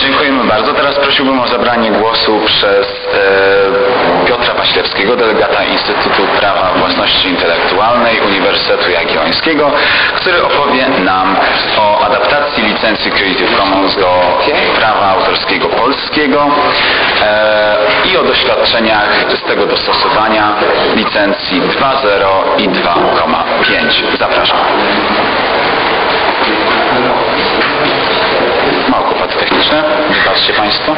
Dziękujemy bardzo. Teraz prosiłbym o zabranie głosu przez e, Piotra Paślewskiego, delegata Instytutu Prawa Własności Intelektualnej Uniwersytetu Jagiellońskiego, który opowie nam o adaptacji licencji Creative Commons do prawa autorskiego polskiego e, i o doświadczeniach z tego dostosowania licencji 2.0 i 2.5. Zapraszam. Techniczne, wybaczcie Państwo.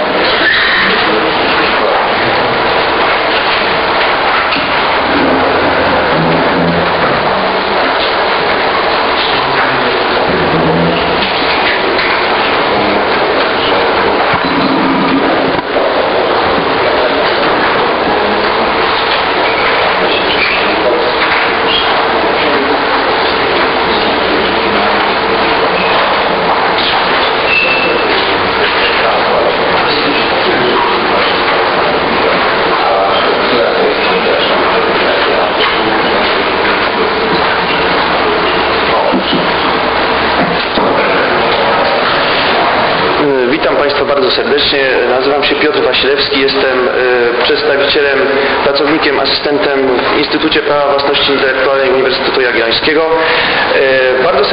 E, Witam Państwa bardzo serdecznie. Nazywam się Piotr Wasilewski. Jestem e, przedstawicielem, pracownikiem, asystentem w Instytucie Prawa Własności Intelektualnej Uniwersytetu Jagiellońskiego.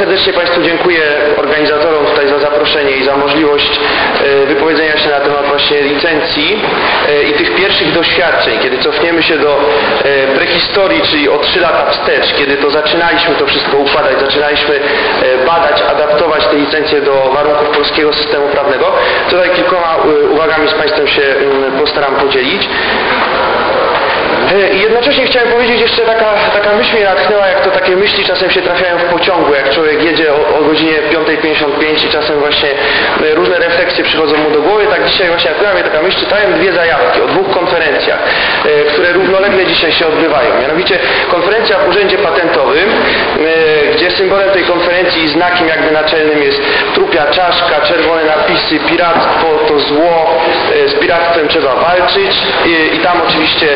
Serdecznie Państwu dziękuję organizatorom tutaj za zaproszenie i za możliwość e, wypowiedzenia się na temat właśnie licencji e, i tych pierwszych doświadczeń, kiedy cofniemy się do e, prehistorii, czyli o 3 lata wstecz, kiedy to zaczynaliśmy to wszystko układać, zaczynaliśmy badać, adaptować te licencje do warunków polskiego systemu prawnego. Tutaj kilkoma uwagami z Państwem się mm, postaram podzielić. E, I jednocześnie chciałem powiedzieć jeszcze taka, taka myśl mnie natchnęła, jak to takie myśli czasem się trafiają w pociągu, jak człowiek jedzie o, o godzinie 5.55 i czasem właśnie e, różne refleksje przychodzą mu do głowy. Tak dzisiaj właśnie natknęła mnie taka myśl, czytałem dwie zajawki o dwóch konferencjach, e, które równolegle dzisiaj się odbywają. Mianowicie konferencja w Urzędzie Patentowym, gdzie symbolem tej konferencji i znakiem jakby naczelnym jest trupia czaszka, czerwone napisy, piractwo to zło, z piractwem trzeba walczyć i, i tam oczywiście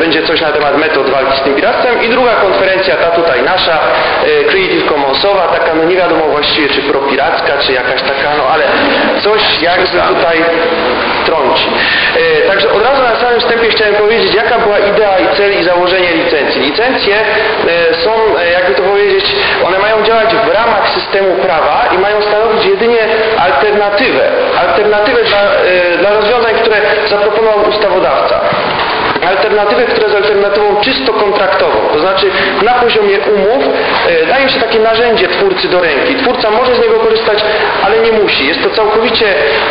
będzie coś na temat metod walki z tym piractwem i druga konferencja, ta tutaj nasza, e, Creative Commonsowa, taka no nie wiadomo właściwie czy propiracka, czy jakaś taka, no ale coś jakby tutaj trąci. E, Także od razu na samym wstępie chciałem powiedzieć, jaka była idea i cel i założenie licencji. Licencje są, jakby to powiedzieć, one mają działać w ramach systemu prawa i mają stanowić jedynie alternatywę. Alternatywę dla, dla rozwiązań, które zaproponował ustawodawca alternatywę, która jest alternatywą czysto kontraktową, to znaczy na poziomie umów e, daje się takie narzędzie twórcy do ręki. Twórca może z niego korzystać, ale nie musi. Jest to całkowicie,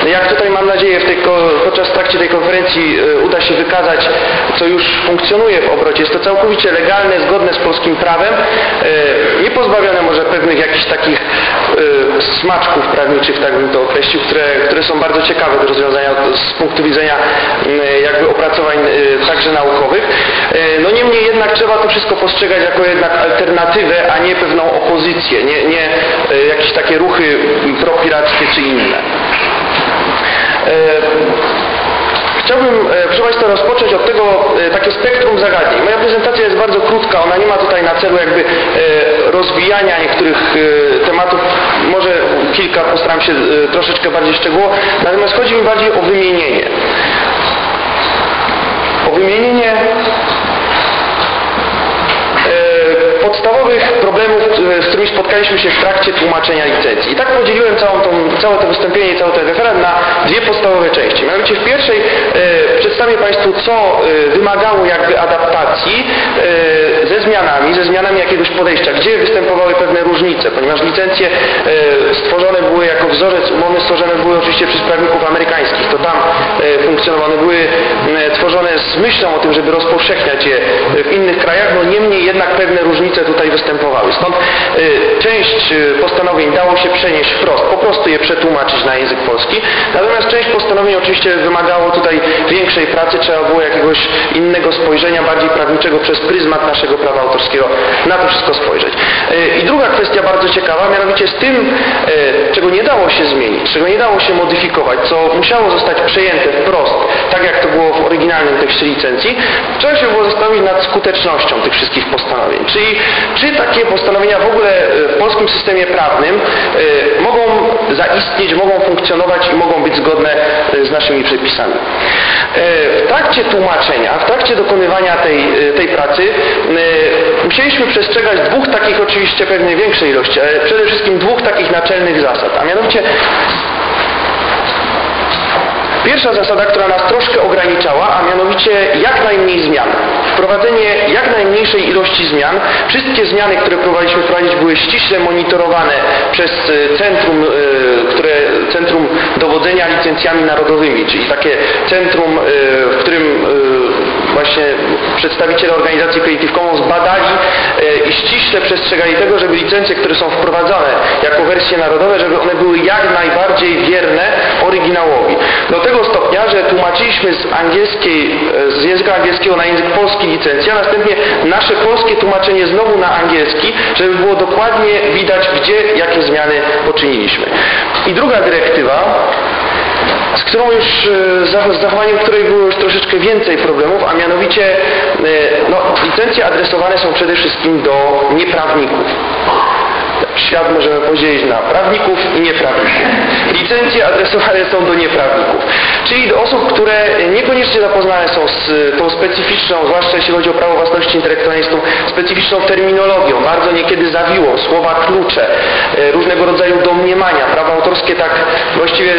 jak tutaj mam nadzieję w tej, podczas trakcie tej konferencji e, uda się wykazać, co już funkcjonuje w obrocie. Jest to całkowicie legalne, zgodne z polskim prawem, e, nie pozbawione może pewnych jakichś takich smaczków prawniczych, tak bym to określił, które, które są bardzo ciekawe do rozwiązania z punktu widzenia jakby opracowań e, także naukowych. E, No niemniej jednak trzeba to wszystko postrzegać jako jednak alternatywę, a nie pewną opozycję, nie, nie e, jakieś takie ruchy propirackie czy inne. E, Chciałbym, proszę Państwa, rozpocząć od tego takie spektrum zagadnień. Moja prezentacja jest bardzo krótka, ona nie ma tutaj na celu jakby rozwijania niektórych tematów, może kilka postaram się troszeczkę bardziej szczegółowo, natomiast chodzi mi bardziej o wymienienie. O wymienienie z którymi spotkaliśmy się w trakcie tłumaczenia licencji. I tak podzieliłem całą tą, całe to wystąpienie i cały ten referat na dwie podstawowe części. Mianowicie w pierwszej e, przedstawię Państwu, co e, wymagało jakby adaptacji e, ze zmianami, ze zmianami jakiegoś podejścia, gdzie występowały pewne różnice, ponieważ licencje e, stworzone były jako wzorzec umowy, stworzone były oczywiście przez prawników amerykańskich, to tam e, funkcjonowały, były e, tworzone z myślą o tym, żeby rozpowszechniać je w innych krajach, no niemniej jednak pewne różnice tutaj występowały. Stąd e, część e, postanowień dało się przenieść wprost, po prostu je przetłumaczyć na język polski, natomiast część postanowień oczywiście wymagało tutaj większej pracy, trzeba było jakiegoś innego spojrzenia, bardziej prawniczego przez pryzmat naszego prawa autorskiego na to wszystko spojrzeć. E, I druga kwestia bardzo ciekawa, mianowicie z tym, czego nie dało się zmienić, czego nie dało się modyfikować, co musiało zostać przejęte wprost, tak jak to było w oryginalnym tekście licencji, trzeba się było zastanowić nad skutecznością tych wszystkich postanowień. Czyli czy takie postanowienia w ogóle e, w polskim systemie prawnym e, mogą zaistnieć, mogą funkcjonować i mogą być zgodne e, z naszymi przepisami. W trakcie tłumaczenia, w trakcie dokonywania tej, tej pracy musieliśmy przestrzegać dwóch takich oczywiście pewnie większej ilości, ale przede wszystkim dwóch takich naczelnych zasad, a mianowicie Pierwsza zasada, która nas troszkę ograniczała, a mianowicie jak najmniej zmian. Wprowadzenie jak najmniejszej ilości zmian. Wszystkie zmiany, które próbowaliśmy wprowadzić były ściśle monitorowane przez e, centrum, e, które, centrum dowodzenia licencjami narodowymi, czyli takie centrum, e, w którym właśnie przedstawiciele organizacji Creative Commons badali e, i ściśle przestrzegali tego, żeby licencje, które są wprowadzane jako wersje narodowe, żeby one były jak najbardziej wierne oryginałowi. Do tego stopnia, że tłumaczyliśmy z angielskiej, e, z języka angielskiego na język polski licencję, a następnie nasze polskie tłumaczenie znowu na angielski, żeby było dokładnie widać, gdzie jakie zmiany poczyniliśmy. I druga dyrektywa, z którą już, e, z zachowaniem której było już troszeczkę więcej problemów, a mianowicie e, no, licencje adresowane są przede wszystkim do nieprawników. Świat możemy podzielić na prawników i nieprawników. Licencje adresowane są do nieprawników, czyli do osób, które niekoniecznie zapoznane są z tą specyficzną, zwłaszcza jeśli chodzi o prawo własności intelektualnej, z tą specyficzną terminologią, bardzo niekiedy zawiłą, słowa klucze, e, różnego rodzaju domniemania. Prawo autorskie tak właściwie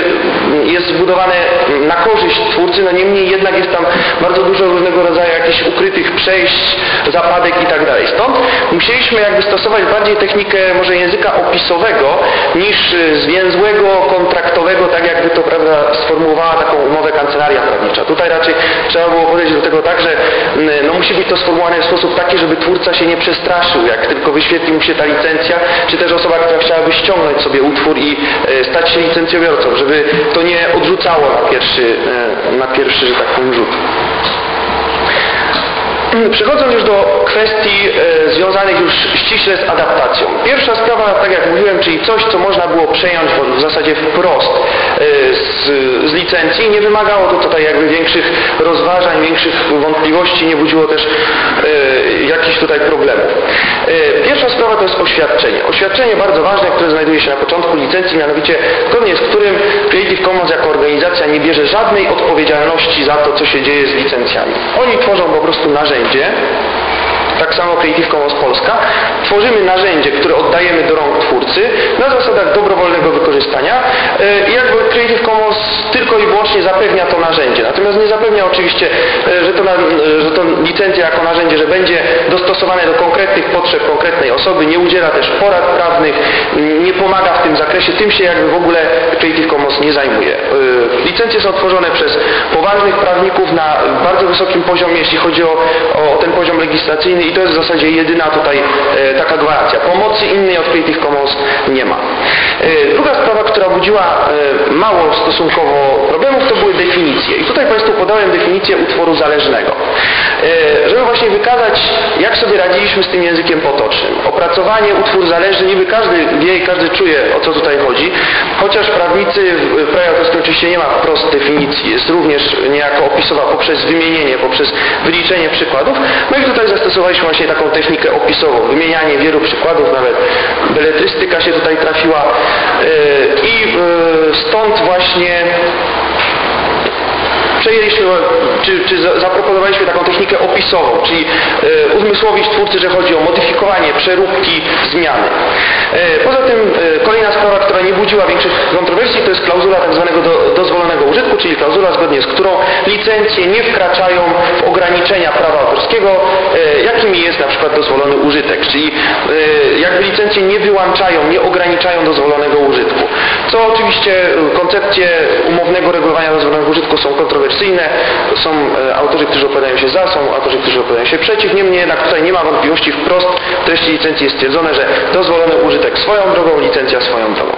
jest zbudowane na korzyść twórcy, no niemniej jednak jest tam bardzo dużo różnego rodzaju jakichś ukrytych przejść, zapadek i tak dalej. Stąd musieliśmy jakby stosować bardziej technikę może języka opisowego niż y, zwięzłego, kontraktowego, tak jakby to prawda sformułowała taką umowę kancelaria prawnicza. Tutaj raczej trzeba było podejść do tego tak, że mm, no, musi być to sformułowane w sposób taki, żeby twórca się nie przestraszył, jak tylko wyświetli mu się ta licencja, czy też osoba, która chciałaby ściągnąć sobie utwór i e, stać się licencjobiorcą, żeby to nie odrzucało na pierwszy, e, na pierwszy że tak powiem, rzut. Przechodząc już do kwestii e, związanych już ściśle z adaptacją. Pierwsza sprawa, tak jak mówiłem, czyli coś, co można było przejąć w, zasadzie wprost e, z, z licencji. Nie wymagało to tutaj jakby większych rozważań, większych wątpliwości, nie budziło też jakichś tutaj problemów. Pierwsza sprawa to jest oświadczenie. Oświadczenie bardzo ważne, które znajduje się na początku licencji, mianowicie zgodnie z którym Creative Commons jako organizacja nie bierze żadnej odpowiedzialności za to, co się dzieje z licencjami. Oni tworzą po prostu narzędzie, tak samo Creative Commons Polska, tworzymy narzędzie, które oddajemy do rąk twórcy na zasadach dobrowolnego wykorzystania e, i jakby Creative Commons tylko i wyłącznie zapewnia to narzędzie. Natomiast nie zapewnia oczywiście, e, że to, e, że to licencja jako narzędzie, że będzie dostosowane do konkretnych potrzeb konkretnej osoby, nie udziela też porad prawnych, nie pomaga w tym zakresie, tym się jakby w ogóle Creative Commons nie zajmuje. Licencje są tworzone przez poważnych prawników na bardzo wysokim poziomie, jeśli chodzi o, o ten poziom legislacyjny i to jest w zasadzie jedyna tutaj e, taka gwarancja. Pomocy innej od Creative Commons nie ma. E, druga sprawa, która budziła e, mało stosunkowo problemów, to były definicje. I tutaj Państwu podałem definicję utworu zależnego. E, żeby właśnie wykazać, jak sobie radziliśmy z tym językiem potocznym. Opracowanie, utwór zależny, niby każdy wie i każdy czuje, o co tutaj chodzi, chociaż prawnicy w prawie autorskim oczywiście nie ma wprost definicji, jest również niejako opisowa poprzez wymienienie, poprzez wyliczenie przykładów. No i tutaj zastosowaliśmy właśnie taką technikę opisową, wymienianie wielu przykładów, nawet. Beletrystyka się tutaj trafiła Yy, i yy, stąd właśnie przejęliśmy, czy, czy za- zaproponowaliśmy taką technikę opisową, czyli e, uzmysłowić twórcy, że chodzi o modyfikowanie, przeróbki, zmiany. E, poza tym e, kolejna sprawa, która nie budziła większych kontrowersji, to jest klauzula tak zwanego do, dozwolonego użytku, czyli klauzula zgodnie z którą licencje nie wkraczają w ograniczenia prawa autorskiego, e, jakimi jest na przykład dozwolony użytek, czyli e, jakby licencje nie wyłączają, nie ograniczają dozwolonego użytku. Co oczywiście e, koncepcje umownego regulowania dozwolonego użytku są kontrowersyjne, są e, autorzy, którzy opowiadają się za, są autorzy, którzy opowiadają się przeciw, niemniej jednak tutaj nie ma wątpliwości, wprost w treści licencji jest stwierdzone, że dozwolony użytek swoją drogą, licencja swoją drogą.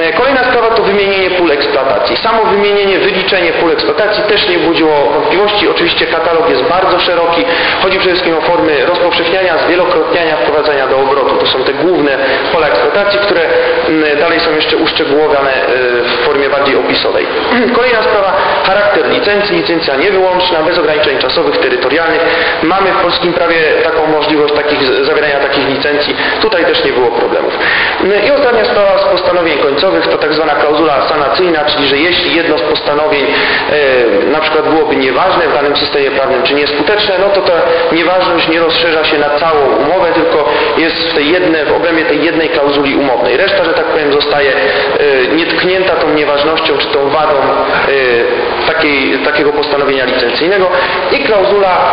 E, Kolejna sprawa to wymienienie pól eksploatacji. Samo wymienienie, wyliczenie pól eksploatacji też nie budziło wątpliwości. Oczywiście katalog jest bardzo szeroki. Chodzi przede wszystkim o formy rozpowszechniania, zwielokrotniania, wprowadzania do obrotu. To są te główne pola eksploatacji, które dalej są jeszcze uszczegółowione e, w formie bardziej opisowej. Kolejna sprawa charakter licencji, licencja niewyłączna, bez ograniczeń czasowych, terytorialnych. Mamy w polskim prawie taką możliwość takich, zawierania takich licencji. Tutaj też nie było problemów. No I ostatnia sprawa z postanowień końcowych to tak zwana klauzula sanacyjna, czyli że jeśli jedno z postanowień e, na przykład byłoby nieważne w danym systemie prawnym, czy nieskuteczne, no to ta nieważność nie rozszerza się na całą umowę, tylko jest w, tej jedne, w obrębie tej jednej klauzuli umownej. Reszta, że tak powiem, zostaje e, nietknięta tą nieważnością, czy tą wadą e, takiej, takiego postanowienia licencyjnego i klauzula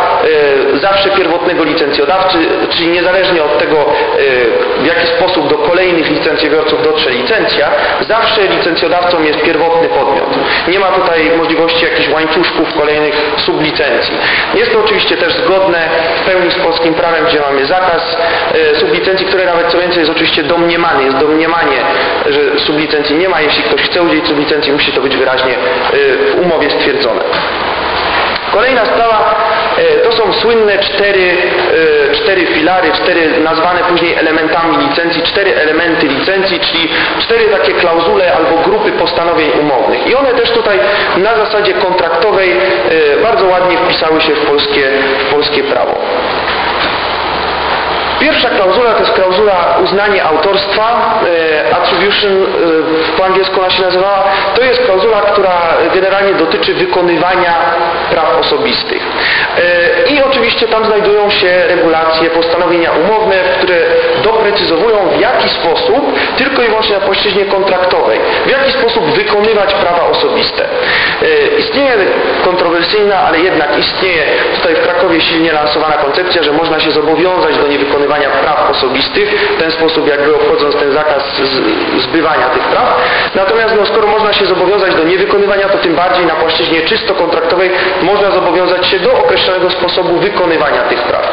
e, zawsze pierwotnego licencjodawcy, czyli niezależnie od tego, e, w jaki sposób do kolejnych licencjobiorców dotrze licencja, zawsze licencjodawcą jest pierwotny podmiot. Nie ma tutaj możliwości jakichś łańcuszków kolejnych sublicencji. Jest to oczywiście też zgodne w pełni z polskim prawem, gdzie mamy zakaz e, sublicencji, które nawet co więcej jest oczywiście domniemany, jest domniemanie, że sublicencji nie ma. Jeśli ktoś chce udzielić sublicencji, musi to być wyraźnie e, w umowie stwierdzone. Kolejna sprawa e, to są słynne cztery, e, cztery filary, cztery nazwane później elementami licencji, cztery elementy licencji, czyli cztery takie klauzule albo grupy postanowień umownych. I one też tutaj na zasadzie kontraktowej e, bardzo ładnie wpisały się w polskie, w polskie prawo. Pierwsza klauzula to jest klauzula uznanie autorstwa, e, po angielsku ona się nazywała. To jest klauzula, która generalnie dotyczy wykonywania praw osobistych. E, I oczywiście tam znajdują się regulacje, postanowienia umowne, które doprecyzowują w jaki sposób, tylko i wyłącznie na płaszczyźnie kontraktowej, w jaki sposób wykonywać prawa osobiste. E, Istnieje kontrowersyjna, ale jednak istnieje tutaj w Krakowie silnie lansowana koncepcja, że można się zobowiązać do niewykonywania praw osobistych, w ten sposób jakby obchodząc ten zakaz zbywania tych praw. Natomiast no, skoro można się zobowiązać do niewykonywania, to tym bardziej na płaszczyźnie czysto kontraktowej można zobowiązać się do określonego sposobu wykonywania tych praw.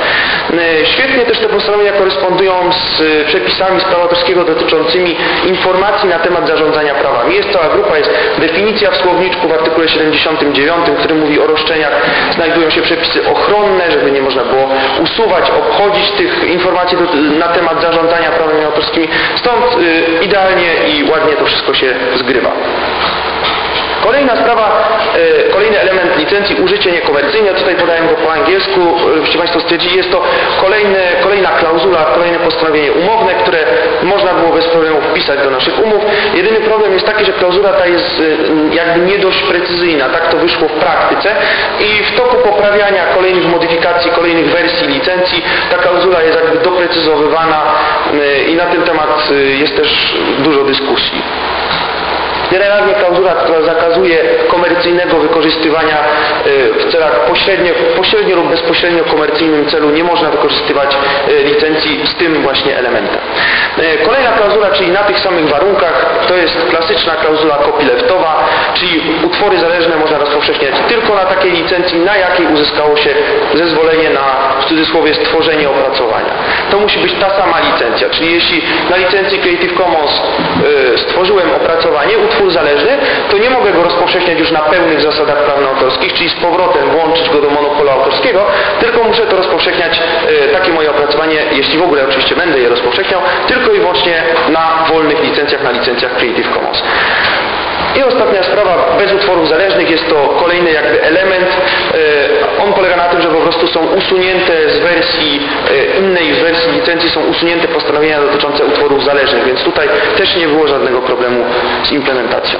E, Świetnie też te postanowienia korespondują z e, przepisami z prawa autorskiego dotyczącymi informacji na temat zarządzania prawami. Jest cała grupa, jest definicja w słowniczku w artykule 79, który mówi o roszczeniach. Znajdują się przepisy ochronne, żeby nie można było usuwać, obchodzić tych informacji na temat zarządzania prawami autorskimi. Stąd y, idealnie i ładnie to wszystko się zgrywa. Kolejna sprawa, e, kolejny element licencji, użycie niekomercyjne, tutaj podałem go po angielsku, żebyście Państwo stwierdzili, jest to kolejny, kolejna klauzula, kolejne postanowienie umowne, które można było bez problemu wpisać do naszych umów. Jedyny problem jest taki, że klauzula ta jest e, jakby nie dość precyzyjna, tak to wyszło w praktyce i w toku poprawiania kolejnych modyfikacji, kolejnych wersji licencji, ta klauzula jest jakby doprecyzowywana e, i na ten temat jest też dużo dyskusji. Generalnie klauzula, która zakazuje komercyjnego wykorzystywania y, w celach pośrednio, pośrednio lub bezpośrednio komercyjnym celu nie można wykorzystywać y, licencji z tym właśnie elementem. Y, Kolejna klauzula, czyli na tych samych warunkach, to jest klasyczna klauzula copyleftowa, czyli utwory zależne można rozpowszechniać tylko na takiej licencji, na jakiej uzyskało się zezwolenie na, w cudzysłowie, stworzenie opracowania. To musi być ta sama licencja, czyli jeśli na licencji Creative Commons stworzyłem opracowanie, utwór zależny, to nie mogę go rozpowszechniać już na pełnych zasadach prawno-autorskich, czyli z powrotem włączyć go do monopolu autorskiego, tylko muszę to rozpowszechniać, y, takie moje opracowanie, jeśli w ogóle oczywiście będę je rozpowszechniał, tylko i wyłącznie na wolnych licencjach, na licencjach Creative Commons. I ostatnia sprawa, bez utworów zależnych jest to kolejny jakby element. E, On polega na tym, że po prostu są usunięte z wersji e, innej, wersji licencji są usunięte postanowienia dotyczące utworów zależnych, więc tutaj też nie było żadnego problemu z implementacją.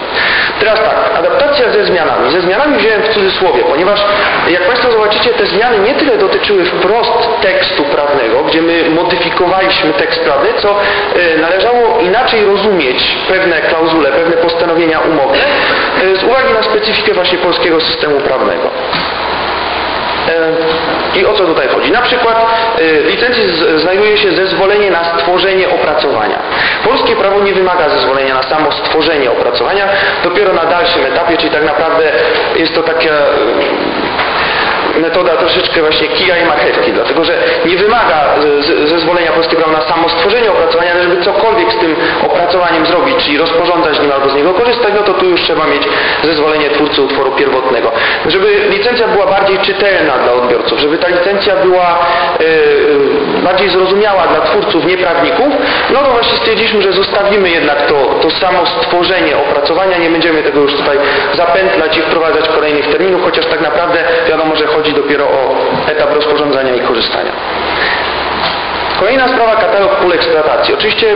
Teraz tak, adaptacja ze zmianami. Ze zmianami wziąłem w cudzysłowie, ponieważ jak Państwo zobaczycie, te zmiany nie tyle dotyczyły wprost tekstu prawnego, gdzie my modyfikowaliśmy tekst prawny, co e, należało inaczej rozumieć pewne klauzule, pewne postanowienia umowne e, z uwagi na specyfikę właśnie polskiego systemu prawnego. E, I o co tutaj chodzi? Na przykład e, w licencji znajduje się zezwolenie na stworzenie opracowania. Polskie prawo nie wymaga zezwolenia na samo stworzenie opracowania, dopiero na dalszym etapie, czyli tak naprawdę jest to taka metoda troszeczkę właśnie kija i marchewki, dlatego że nie wymaga z- zezwolenia polskiego na samo stworzenie opracowania, ale żeby cokolwiek z tym opracowaniem zrobić, czyli rozporządzać nim albo z niego korzystać, no to tu już trzeba mieć zezwolenie twórcy utworu pierwotnego. Żeby licencja była bardziej czytelna dla odbiorców, żeby ta licencja była e, e, bardziej zrozumiała dla twórców, nieprawników, no to właśnie stwierdziliśmy, że zostawimy jednak to, to samo stworzenie opracowania, nie będziemy tego już tutaj zapętlać i wprowadzać kolejnych terminów, chociaż tak naprawdę wiadomo, że chodzi dopiero o etap rozporządzania i korzystania. Kolejna sprawa, katalog pól eksploatacji. Oczywiście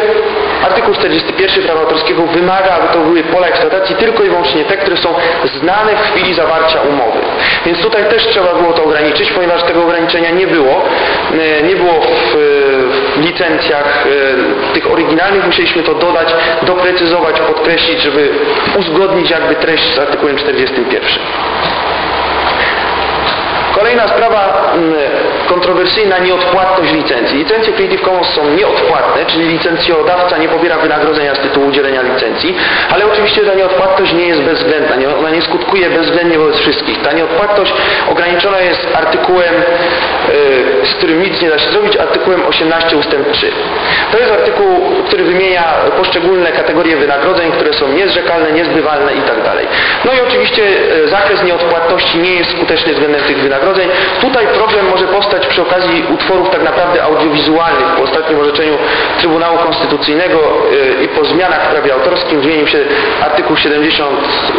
artykuł 41 prawa autorskiego wymaga, aby to były pola eksploatacji tylko i wyłącznie te, które są znane w chwili zawarcia umowy. Więc tutaj też trzeba było to ograniczyć, ponieważ tego ograniczenia nie było. E, Nie było w, w licencjach e, tych oryginalnych, musieliśmy to dodać, doprecyzować, podkreślić, żeby uzgodnić jakby treść z artykułem 41. Kolejna sprawa mm, kontrowersyjna, nieodpłatność licencji. Licencje Creative Commons są nieodpłatne, czyli licencjodawca nie pobiera wynagrodzenia z tytułu udzielenia licencji, ale oczywiście ta nieodpłatność nie jest bezwzględna, nie, ona nie skutkuje bezwzględnie wobec wszystkich. Ta nieodpłatność ograniczona jest artykułem, yy, z którym nic nie da się zrobić, artykułem 18 ustęp 3. To jest artykuł, który wymienia poszczególne kategorie wynagrodzeń, które są niezrzekalne, niezbywalne i tak. No i oczywiście e, zakres nieodpłatności nie jest skuteczny względem tych wynagrodzeń. Tutaj problem może powstać przy okazji utworów tak naprawdę audiowizualnych. Po ostatnim orzeczeniu Trybunału Konstytucyjnego e, i po zmianach w prawie autorskim zmienił się artykuł 70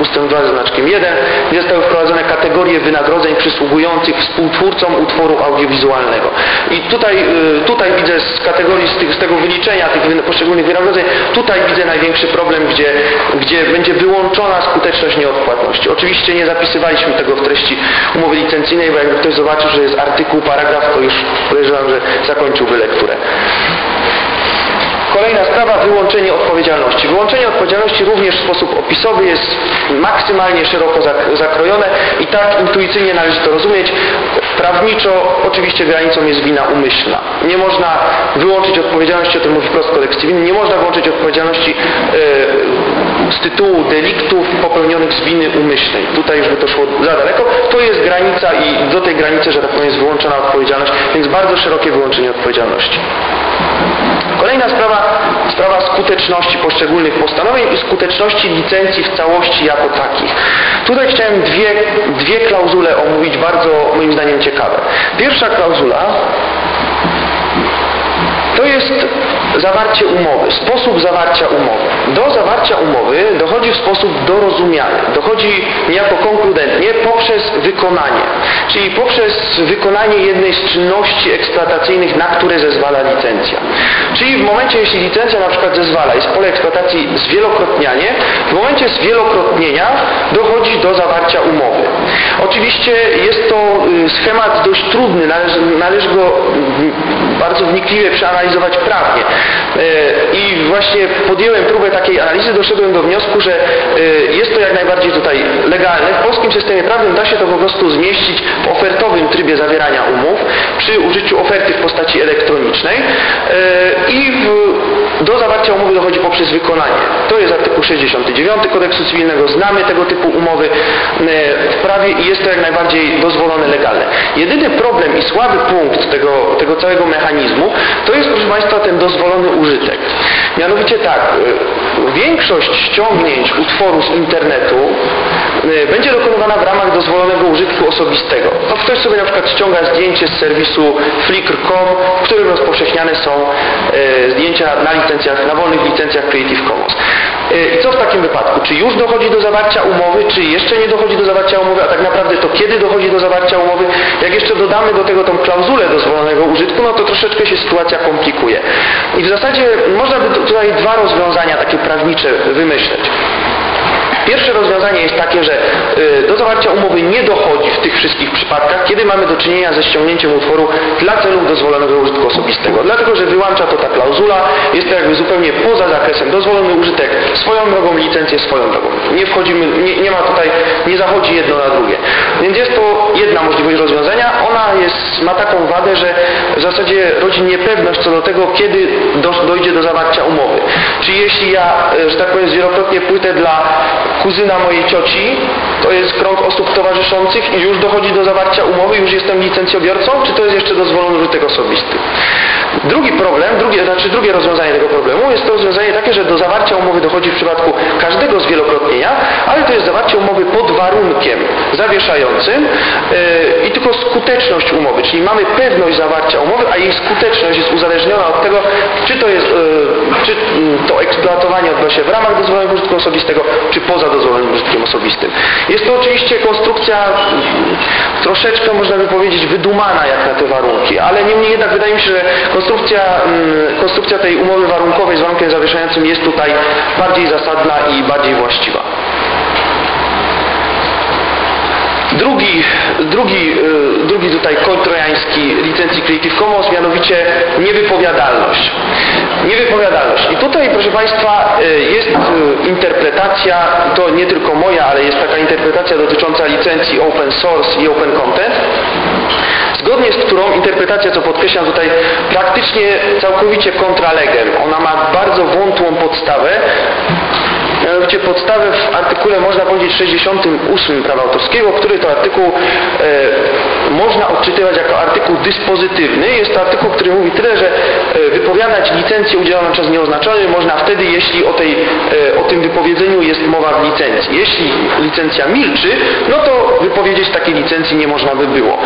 ust. 2 ze znaczkiem 1, gdzie zostały wprowadzone kategorie wynagrodzeń przysługujących współtwórcom utworu audiowizualnego. I tutaj, e, tutaj widzę z kategorii, z, tych, z tego wyliczenia tych poszczególnych wynagrodzeń, tutaj widzę największy problem, gdzie, gdzie będzie wyłączona skuteczność nieodpłatności. Oczywiście nie zapisywaliśmy tego w treści umowy licencyjnej, bo jakby ktoś zobaczył, że jest artykuł, paragraf, to już podejrzewam, że zakończyłby lekturę. Kolejna sprawa, wyłączenie odpowiedzialności. Wyłączenie odpowiedzialności również w sposób opisowy jest maksymalnie szeroko zak- zakrojone i tak intuicyjnie należy to rozumieć. Prawniczo oczywiście granicą jest wina umyślna. Nie można wyłączyć odpowiedzialności, o tym mówi wprost kodeks cywilny, nie można wyłączyć odpowiedzialności e, z tytułu deliktów popełnionych z winy umyślnej. Tutaj już by to szło za daleko. To jest granica i do tej granicy, że tak powiem, jest wyłączona odpowiedzialność, więc bardzo szerokie wyłączenie odpowiedzialności. Kolejna sprawa, sprawa skuteczności poszczególnych postanowień i skuteczności licencji w całości jako takich. Tutaj chciałem dwie, dwie klauzule omówić, bardzo moim zdaniem ciekawe. Pierwsza klauzula to jest zawarcie umowy, sposób zawarcia umowy. Do zawarcia umowy dochodzi w sposób dorozumiany, dochodzi niejako konkludentnie poprzez wykonanie, czyli poprzez wykonanie jednej z czynności eksploatacyjnych, na które zezwala licencja. Czyli w momencie, jeśli licencja na przykład zezwala, jest pole eksploatacji zwielokrotnianie, w momencie zwielokrotnienia dochodzi do zawarcia umowy. Oczywiście jest to y, schemat dość trudny, należy, należy go bardzo wnikliwie przeanalizować prawnie. E, I właśnie podjąłem próbę takiej analizy, doszedłem do wniosku, że e, jest to jak najbardziej tutaj legalne. W polskim systemie prawnym da się to po prostu zmieścić w ofertowym trybie zawierania umów przy użyciu oferty w postaci elektronicznej e, i do zawarcia umowy dochodzi poprzez wykonanie. To jest artykuł 69 kodeksu cywilnego, znamy tego typu umowy w prawie i jest to jak najbardziej dozwolone legalne. Jedyny problem i słaby punkt tego, tego całego mechanizmu to jest proszę Państwa ten dozwolony użytek. Mianowicie tak, y, większość ściągnięć utworu z internetu będzie dokonywana w ramach dozwolonego użytku osobistego. No, ktoś sobie na przykład ściąga zdjęcie z serwisu flickr.com, w którym rozpowszechniane są y, zdjęcia na licencjach, na wolnych licencjach Creative Commons. I co w takim wypadku? Czy już dochodzi do zawarcia umowy, czy jeszcze nie dochodzi do zawarcia umowy, a tak naprawdę to kiedy dochodzi do zawarcia umowy? Jak jeszcze dodamy do tego tą klauzulę dozwolonego użytku, no to troszeczkę się sytuacja komplikuje. I w zasadzie można by tutaj dwa rozwiązania takie prawnicze wymyśleć. Pierwsze rozwiązanie jest takie, że y, do zawarcia umowy nie dochodzi w tych wszystkich przypadkach, kiedy mamy do czynienia ze ściągnięciem utworu dla celów dozwolonego użytku osobistego. Dlatego, że wyłącza to ta klauzula, jest to jakby zupełnie poza zakresem dozwolony użytek, swoją drogą licencję, swoją drogą. Nie wchodzimy, nie, nie ma tutaj, nie zachodzi jedno na drugie. Więc jest to jedna możliwość rozwiązania. Ona jest, ma taką wadę, że w zasadzie rodzi niepewność co do tego, kiedy do, dojdzie do zawarcia umowy. Czy jeśli ja, y, że tak powiem, zwielokrotnie płytę dla kuzyna mojej cioci, to jest krąg osób towarzyszących i już dochodzi do zawarcia umowy, już jestem licencjobiorcą, czy to jest jeszcze dozwolony użytek osobisty? Drugi problem, drugie, znaczy drugie rozwiązanie tego problemu jest to rozwiązanie takie, że do zawarcia umowy dochodzi w przypadku każdego zwielokrotnienia, pod warunkiem zawieszającym e, i tylko skuteczność umowy, czyli mamy pewność zawarcia umowy, a jej skuteczność jest uzależniona od tego, czy to jest, e, czy mm, to eksploatowanie odbywa się w ramach dozwolonego użytku osobistego, czy poza dozwolonym użytkiem osobistym. Jest to oczywiście konstrukcja troszeczkę, można by powiedzieć, wydumana jak na te warunki, ale niemniej jednak wydaje mi się, że konstrukcja, mm, konstrukcja tej umowy warunkowej z warunkiem zawieszającym jest tutaj bardziej zasadna i bardziej właściwa. Drugi, drugi, y, drugi tutaj koń trojański licencji Creative Commons, mianowicie niewypowiadalność. Niewypowiadalność. I tutaj, proszę Państwa, y, jest y, interpretacja, to nie tylko moja, ale jest taka interpretacja dotycząca licencji Open Source i Open Content, zgodnie z którą interpretacja, co podkreślam tutaj, praktycznie całkowicie kontralegem. Ona ma bardzo wątłą podstawę, mianowicie podstawę w artykule można powiedzieć 68 prawa autorskiego, który to artykuł e, można odczytywać jako artykuł dyspozytywny. Jest to artykuł, który mówi tyle, że e, wypowiadać licencję udzieloną przez nieoznaczony można wtedy, jeśli o, tej, e, o tym wypowiedzeniu jest mowa w licencji. Jeśli licencja milczy, no to wypowiedzieć takiej licencji nie można by było.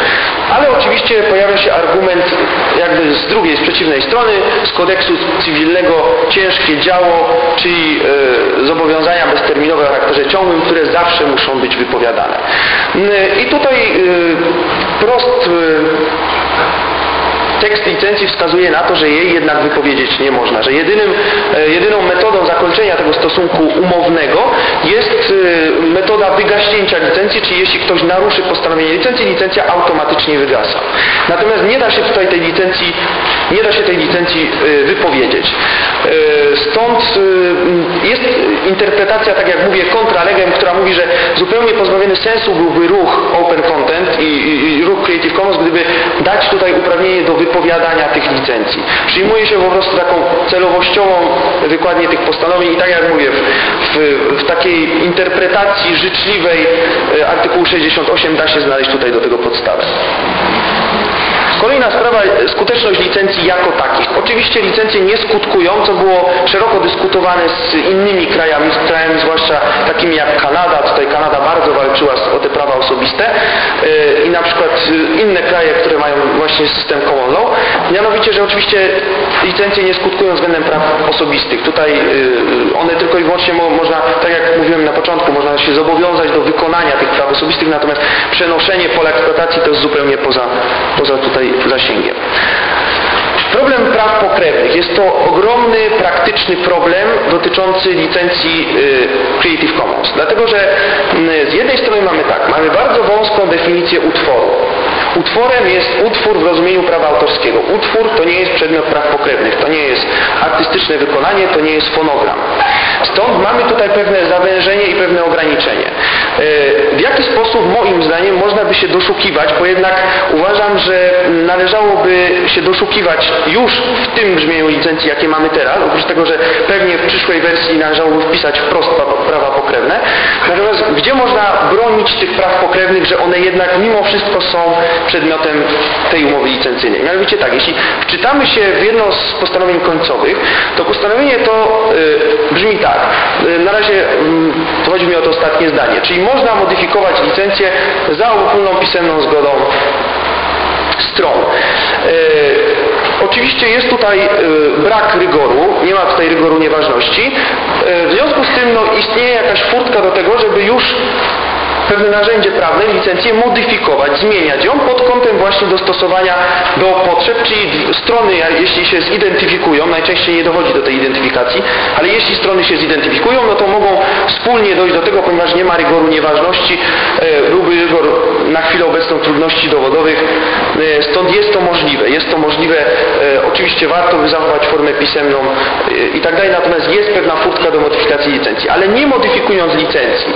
Ale oczywiście pojawia się argument jakby z drugiej, z przeciwnej strony, z kodeksu cywilnego ciężkie działo, czyli e, zobowiązania bezterminowe o charakterze ciągłym, które zawsze muszą być wypowiadane. I tutaj y, prost y, tekst licencji wskazuje na to, że jej jednak wypowiedzieć nie można, że jedynym, e, jedyną metodą zakończenia tego stosunku umownego jest e, metoda wygaśnięcia licencji, czyli jeśli ktoś naruszy postanowienie licencji, licencja automatycznie wygasa. Natomiast nie da się tutaj tej licencji, nie da się tej licencji e, wypowiedzieć. Stąd jest interpretacja, tak jak mówię, kontralegem, która mówi, że zupełnie pozbawiony sensu byłby ruch Open Content i, ruch Creative Commons, gdyby dać tutaj uprawnienie do wypowiadania tych licencji. Przyjmuje się po prostu taką celowościową wykładnię tych postanowień i tak jak mówię, w, w, w takiej interpretacji życzliwej artykułu 68 da się znaleźć tutaj do tego podstawę. Kolejna sprawa, skuteczność licencji jako takich. Oczywiście licencje nie skutkują, co było szeroko dyskutowane z innymi krajami, z krajami zwłaszcza takimi jak Kanada. Tutaj Kanada bardzo walczyła o te prawa osobiste yy, i na przykład yy, inne kraje, które mają właśnie system common law. Mianowicie, że oczywiście licencje nie skutkują względem praw osobistych. Tutaj yy, one tylko i wyłącznie mo można, tak jak mówiłem na początku, można się zobowiązać do wykonania tych praw osobistych, natomiast przenoszenie pola eksploatacji to jest zupełnie poza, poza tutaj zasięgiem. Problem praw pokrewnych. Jest to ogromny, praktyczny problem dotyczący licencji y, Creative Commons. Dlatego, że y, z jednej strony mamy tak, mamy bardzo wąską definicję utworu. Utworem jest utwór w rozumieniu prawa autorskiego. Utwór to nie jest przedmiot praw pokrewnych, to nie jest artystyczne wykonanie, to nie jest fonogram. Stąd mamy tutaj pewne zawężenie i pewne ograniczenie. E, w jaki sposób moim zdaniem można by się doszukiwać, bo jednak uważam, że należałoby się doszukiwać już w tym brzmieniu licencji, jakie mamy teraz, oprócz tego, że pewnie w przyszłej wersji należałoby wpisać wprost prawa pokrewne. Natomiast gdzie można bronić tych praw pokrewnych, że one jednak mimo wszystko są przedmiotem tej umowy licencyjnej? Mianowicie tak, jeśli wczytamy się w jedno z postanowień końcowych, to postanowienie to y, brzmi tak, y, na razie mm, chodzi mi o to ostatnie zdanie, czyli można modyfikować licencję za ogólną pisemną zgodą stron. E, oczywiście jest tutaj e, brak rygoru, nie ma tutaj rygoru nieważności. W związku z tym no, istnieje jakaś furtka do tego, żeby już pewne narzędzie prawne, licencję modyfikować, zmieniać ją pod kątem właśnie dostosowania do potrzeb, czyli strony, jeśli się zidentyfikują, najczęściej nie dochodzi do tej identyfikacji, ale jeśli strony się zidentyfikują, no to mogą wspólnie dojść do tego, ponieważ nie ma rygoru nieważności, e, byłby rygor na chwilę obecną trudności dowodowych, e, stąd jest to możliwe. Jest to możliwe, e, oczywiście warto by zachować formę pisemną i tak dalej, natomiast jest pewna furtka do modyfikacji licencji, ale nie modyfikując licencji,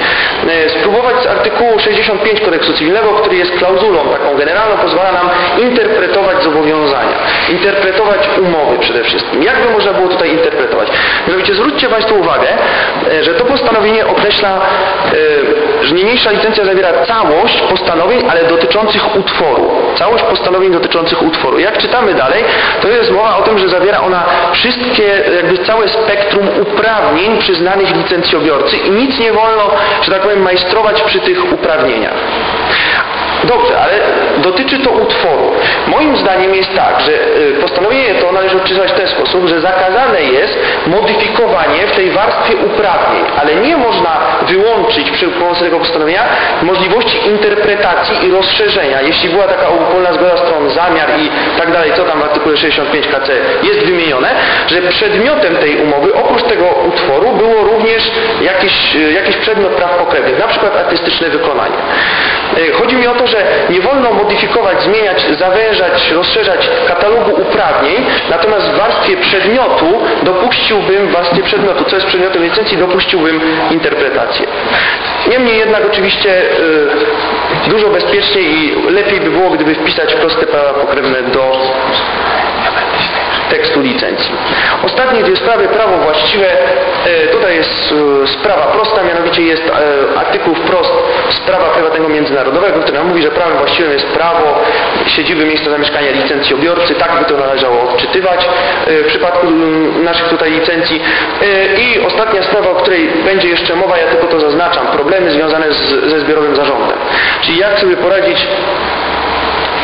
spróbować z artykułu 65 kodeksu cywilnego, który jest klauzulą taką generalną, pozwala nam interpretować zobowiązania, interpretować umowy przede wszystkim. Jak by można było tutaj interpretować? Mianowicie zwróćcie Państwo uwagę, e, że to postanowienie określa że niniejsza licencja zawiera całość postanowień, ale dotyczących utworu. Całość postanowień dotyczących utworu. Jak czytamy dalej, to jest mowa o tym, że zawiera ona wszystkie, jakby całe spektrum uprawnień przyznanych licencjobiorcy i nic nie wolno, że tak powiem, majstrować przy tych uprawnieniach. Dobrze, ale dotyczy to utworu. Moim zdaniem jest tak, że y, postanowienie to należy odczytać w ten sposób, że zakazane jest modyfikowanie w tej warstwie uprawnień, ale nie można wyłączyć przy pomocy tego postanowienia możliwości interpretacji i rozszerzenia. Jeśli była taka ogólna zgoda stron, zamiar i tak dalej, co tam w artykule 65 KC jest wymienione, że przedmiotem tej umowy oprócz tego utworu było również jakiś, y, jakiś przedmiot praw pokrewnych, na przykład artystyczne wykonanie. Y, Chodzi mi o to, że nie wolno modyfikować, zmieniać, zawężać, rozszerzać katalogu uprawnień, natomiast w warstwie przedmiotu dopuściłbym, w warstwie przedmiotu, co jest przedmiotem licencji, dopuściłbym interpretację. Niemniej jednak oczywiście y, dużo bezpieczniej i lepiej by było, gdyby wpisać proste prawa pokrewne do tekstu licencji. Ostatnie dwie sprawy, prawo właściwe, e, tutaj jest e, sprawa prosta, mianowicie jest e, artykuł wprost z prawa prywatnego międzynarodowego, który nam mówi, że prawem właściwym jest prawo siedziby miejsca zamieszkania licencjobiorcy, tak by to należało odczytywać w przypadku naszych tutaj licencji. I ostatnia sprawa, o której będzie jeszcze mowa, ja tylko to zaznaczam, problemy związane z, ze zbiorowym zarządem. Czyli jak sobie poradzić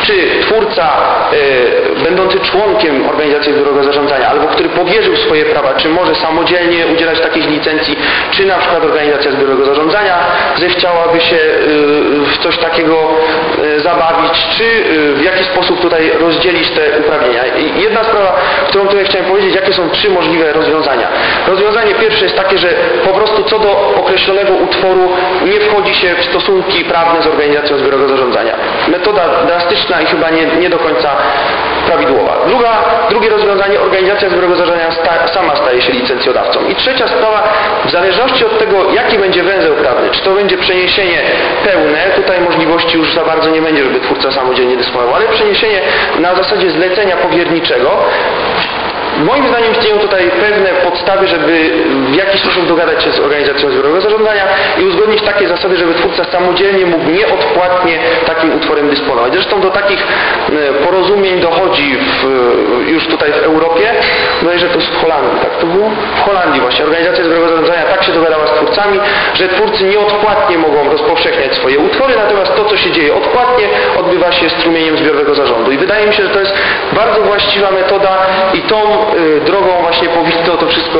czy twórca y, będący członkiem organizacji zbiorowego zarządzania albo który powierzył swoje prawa, czy może samodzielnie udzielać takich licencji, czy na przykład organizacja zbiorowego zarządzania zechciałaby się y, w coś takiego y, zabawić, czy w jaki sposób tutaj rozdzielić te uprawnienia. I jedna sprawa, którą tutaj chciałem powiedzieć, jakie są trzy możliwe rozwiązania. Rozwiązanie pierwsze jest takie, że po prostu co do określonego utworu nie wchodzi się w stosunki prawne z organizacją zbiorowego zarządzania. Metoda drastyczna i chyba nie, nie do końca prawidłowa. Druga, drugie rozwiązanie, organizacja zbiorowego zarządzania sta, sama staje się licencjodawcą. I trzecia sprawa, w zależności od tego, jaki będzie węzeł prawny, czy to będzie przeniesienie pełne, tutaj możliwości już za bardzo nie będzie, żeby twórca samodzielnie dysponował, ale przeniesienie na zasadzie zlecenia powierniczego, Moim zdaniem istnieją tutaj pewne podstawy, żeby w jakiś sposób dogadać się z organizacją zbiorowego zarządzania i uzgodnić takie zasady, żeby twórca samodzielnie mógł nieodpłatnie takim utworem dysponować. Zresztą do takich e, porozumień dochodzi w, już tutaj w Europie, no że to w Holandii, tak to było? W Holandii właśnie. Organizacja zbiorowego zarządzania tak się dogadała z twórcami, że twórcy nieodpłatnie mogą rozpowszechniać swoje utwory, natomiast to, co się dzieje odpłatnie, odbywa się strumieniem zbiorowego zarządu. I wydaje mi się, że to jest bardzo właściwa metoda i tą Y, drogą właśnie powinno to wszystko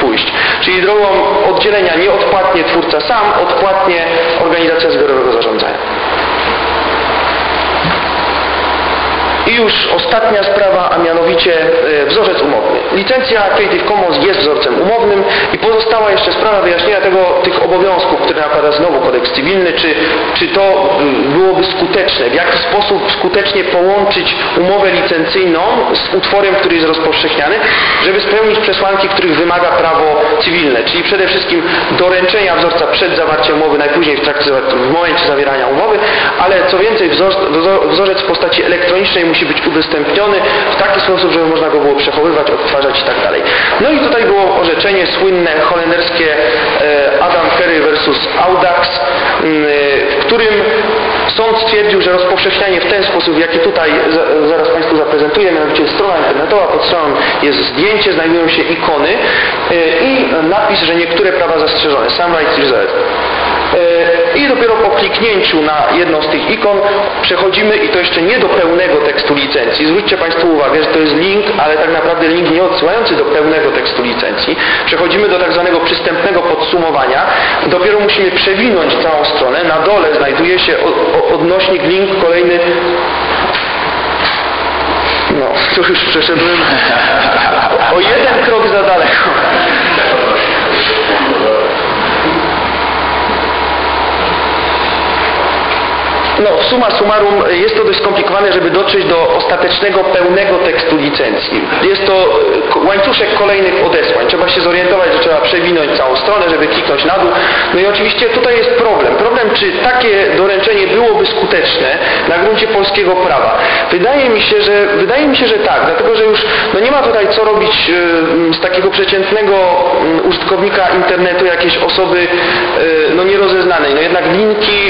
pójść. Czyli drogą oddzielenia nieodpłatnie twórca sam, odpłatnie organizacja zbiorowego zarządzania. I już ostatnia sprawa, a mianowicie e, wzorzec umowny. Licencja Creative Commons jest wzorcem umownym i pozostała jeszcze sprawa wyjaśnienia tego, tych obowiązków, które nakłada znowu kodeks cywilny, czy, czy to byłoby skuteczne, w jaki sposób skutecznie połączyć umowę licencyjną z utworem, który jest rozpowszechniany, żeby spełnić przesłanki, których wymaga prawo cywilne, czyli przede wszystkim doręczenia wzorca przed zawarciem umowy, najpóźniej w trakcie, w momencie zawierania umowy, ale co więcej wzor, wzorzec w postaci elektronicznej musi być udostępniony w taki sposób, żeby można go było przechowywać, odtwarzać i tak dalej. No i tutaj było orzeczenie słynne holenderskie e, Adam Kerry versus Audax, w którym sąd stwierdził, że rozpowszechnianie w ten sposób, jaki tutaj zaraz Państwu zaprezentuję, mianowicie strona internetowa, pod stroną jest zdjęcie, znajdują się ikony e, i napis, że niektóre prawa zastrzeżone, some rights reserved. E, I dopiero po kliknięciu na jedną z tych ikon przechodzimy i to jeszcze nie do pełnego tekstu licencji. Zwróćcie Państwo uwagę, że to jest link, ale tak naprawdę link nie odsyłający do pełnego tekstu licencji. Przechodzimy do tak zwanego przystępnego podsumowania. Dopiero musimy przewinąć całą stronę. Na dole znajduje się odnośnik, link kolejny no, tu już przeszedłem o jeden krok za daleko. No, suma summarum jest to dość skomplikowane, żeby dotrzeć do ostatecznego, pełnego tekstu licencji. Jest to e, łańcuszek kolejnych odesłań. Trzeba się zorientować, że trzeba przewinąć całą stronę, żeby kliknąć na dół. No i oczywiście tutaj jest problem. Problem czy takie doręczenie byłoby skuteczne na gruncie polskiego prawa? Wydaje mi się, że wydaje mi się, że tak, dlatego że już no nie ma tutaj co robić e, z takiego przeciętnego mm, użytkownika internetu jakiejś osoby e, no nierozeznanej. No jednak linki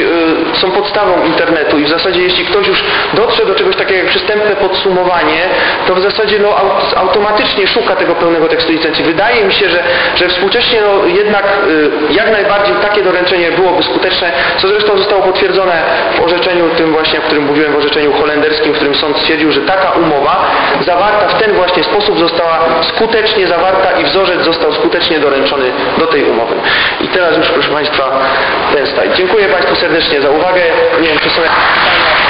są podstawą internetu i w zasadzie jeśli ktoś już dotrze do czegoś takiego jak przystępne podsumowanie, to w zasadzie no, aut- automatycznie szuka tego pełnego tekstu licencji. Wydaje mi się, że, że współcześnie no, jednak y, jak najbardziej takie doręczenie byłoby skuteczne, co zresztą zostało potwierdzone w orzeczeniu tym właśnie, o którym mówiłem, w orzeczeniu holenderskim, w którym sąd stwierdził, że taka umowa zawarta w ten właśnie sposób została skutecznie zawarta i wzorzec został skutecznie doręczony do tej umowy. I teraz już proszę Państwa ten slajd. Dziękuję Państwu serdecznie za uwagę. Nie wiem, czy są jakieś pytania.